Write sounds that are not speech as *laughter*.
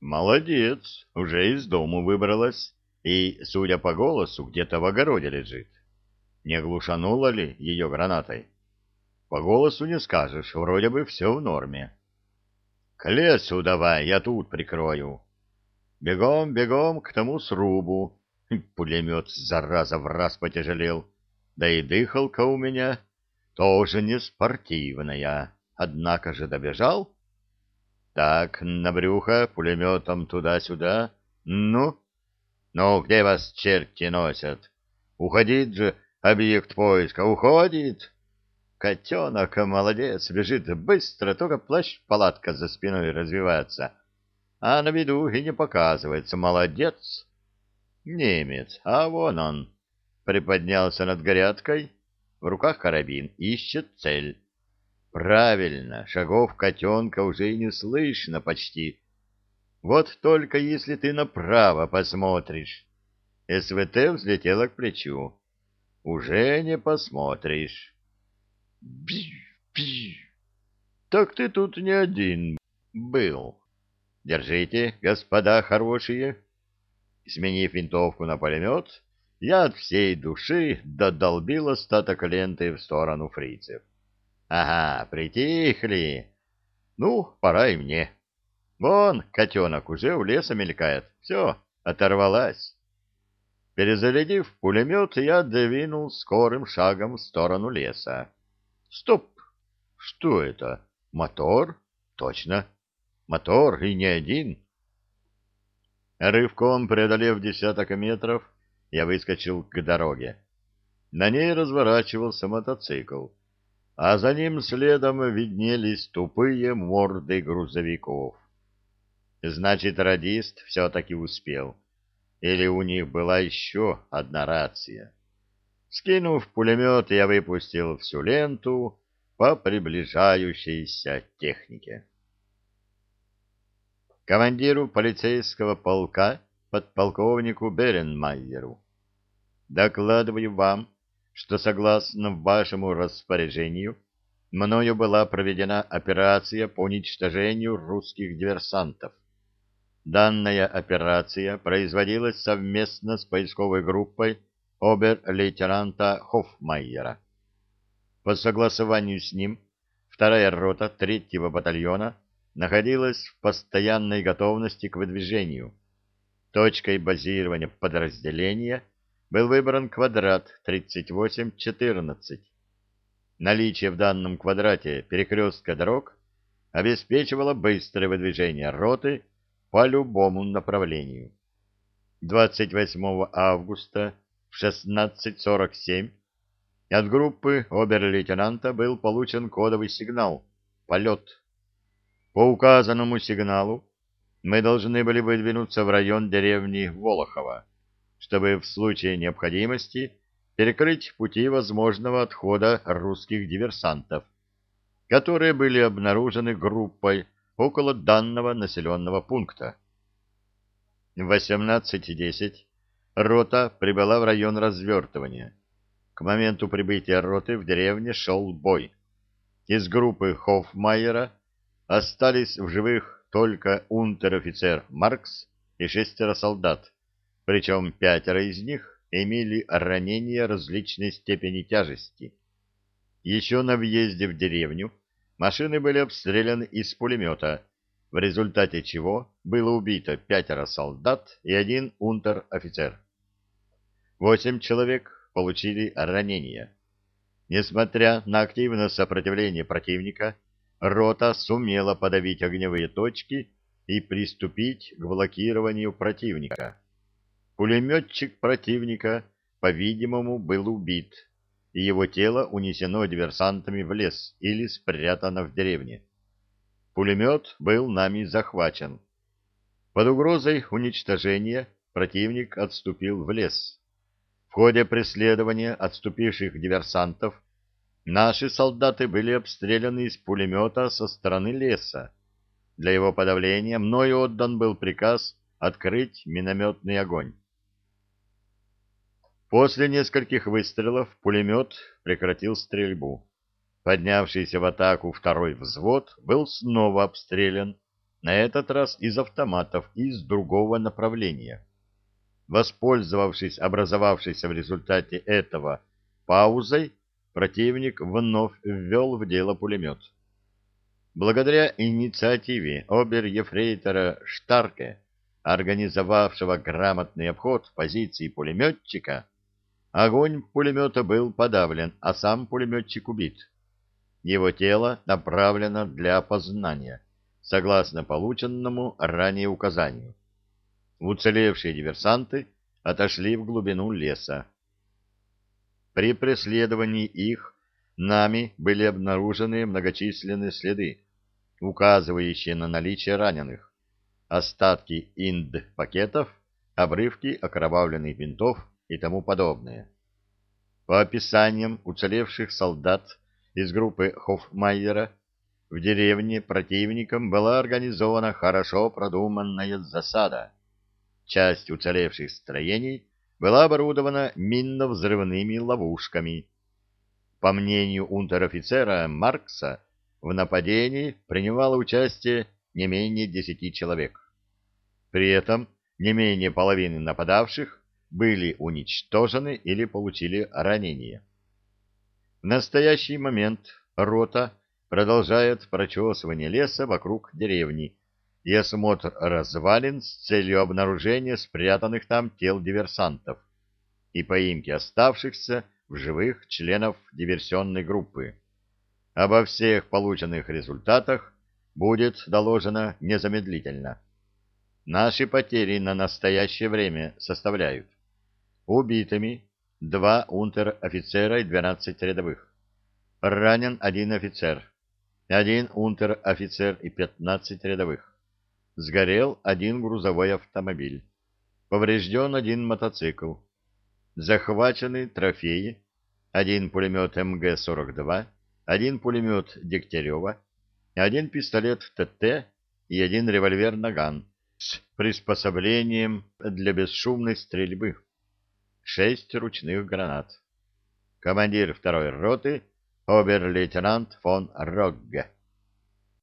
Молодец, уже из дому выбралась и, судя по голосу, где-то в огороде лежит. Не глушанула ли ее гранатой? По голосу не скажешь, вроде бы все в норме. К лесу давай, я тут прикрою. Бегом, бегом к тому срубу. *laughs* Пулемет, зараза, в раз потяжелел. Да и дыхалка у меня тоже не спортивная. Однако же добежал. Так, на брюхо, пулеметом туда-сюда. Ну? Ну, где вас черти носят? Уходит же объект поиска, уходит. Котенок молодец, бежит быстро, только плащ-палатка за спиной развивается. А на виду и не показывается. Молодец. Немец, а вон он. Приподнялся над горяткой, в руках карабин, ищет цель. Правильно, шагов котенка уже и не слышно почти. Вот только если ты направо посмотришь. СВТ взлетела к плечу. Уже не посмотришь. Бжж. Так ты тут не один был. Держите, господа хорошие. Сменив винтовку на пулемет, я от всей души додолбил остаток ленты в сторону фрицев. Ага, притихли. Ну, пора и мне. Вон, котенок уже у леса мелькает. Все, оторвалась. Перезарядив пулемет, я двинул скорым шагом в сторону леса. Стоп! Что это? Мотор? Точно. Мотор и не один. Рывком преодолев десяток метров, я выскочил к дороге. На ней разворачивался мотоцикл, а за ним следом виднелись тупые морды грузовиков. Значит, радист все-таки успел. Или у них была еще одна рация. Скинув пулемет, я выпустил всю ленту по приближающейся технике. Командиру полицейского полка, подполковнику Беренмайеру. Докладываю вам, что согласно вашему распоряжению, мною была проведена операция по уничтожению русских диверсантов. Данная операция производилась совместно с поисковой группой обер-лейтенанта Хоффмайера. По согласованию с ним, вторая рота третьего батальона находилась в постоянной готовности к выдвижению. Точкой базирования подразделения был выбран квадрат 3814. Наличие в данном квадрате перекрестка дорог обеспечивало быстрое выдвижение роты по любому направлению. 28 августа в 16.47 от группы обер-лейтенанта был получен кодовый сигнал «Полет». По указанному сигналу мы должны были выдвинуться в район деревни Волохова, чтобы в случае необходимости перекрыть пути возможного отхода русских диверсантов, которые были обнаружены группой около данного населенного пункта. В 18.10 рота прибыла в район развертывания. К моменту прибытия роты в деревне шел бой. Из группы Хоффмайера остались в живых только унтер-офицер Маркс и шестеро солдат, причем пятеро из них имели ранения различной степени тяжести. Еще на въезде в деревню машины были обстреляны из пулемета, в результате чего было убито пятеро солдат и один унтер-офицер. Восемь человек получили ранения. Несмотря на активное сопротивление противника, рота сумела подавить огневые точки и приступить к блокированию противника. Пулеметчик противника, по-видимому, был убит, и его тело унесено диверсантами в лес или спрятано в деревне. Пулемет был нами захвачен. Под угрозой уничтожения противник отступил в лес. В ходе преследования отступивших диверсантов наши солдаты были обстреляны из пулемета со стороны леса. Для его подавления мною отдан был приказ открыть минометный огонь. После нескольких выстрелов пулемет прекратил стрельбу. Поднявшийся в атаку второй взвод был снова обстрелян, на этот раз из автоматов из другого направления. Воспользовавшись образовавшейся в результате этого паузой, противник вновь ввел в дело пулемет. Благодаря инициативе обер-ефрейтора Штарке, организовавшего грамотный обход позиции пулеметчика, огонь пулемета был подавлен, а сам пулеметчик убит. Его тело направлено для опознания, согласно полученному ранее указанию. Уцелевшие диверсанты отошли в глубину леса. При преследовании их нами были обнаружены многочисленные следы, указывающие на наличие раненых, остатки инд-пакетов, обрывки окровавленных винтов и тому подобное. По описаниям уцелевших солдат из группы Хофмайера, в деревне противником была организована хорошо продуманная засада. Часть уцелевших строений была оборудована минно-взрывными ловушками. По мнению унтер-офицера Маркса, в нападении принимало участие не менее десяти человек. При этом не менее половины нападавших были уничтожены или получили ранения. В настоящий момент рота продолжает прочесывание леса вокруг деревни и осмотр развалин с целью обнаружения спрятанных там тел диверсантов и поимки оставшихся в живых членов диверсионной группы. Обо всех полученных результатах будет доложено незамедлительно. Наши потери на настоящее время составляют убитыми два унтер-офицера и 12 рядовых, ранен один офицер, один унтер-офицер и 15 рядовых, Сгорел один грузовой автомобиль. Поврежден один мотоцикл. Захвачены трофеи. Один пулемет МГ-42, один пулемет Дегтярева, один пистолет ТТ и один револьвер «Наган» с приспособлением для бесшумной стрельбы. Шесть ручных гранат. Командир второй роты обер-лейтенант фон Рогге.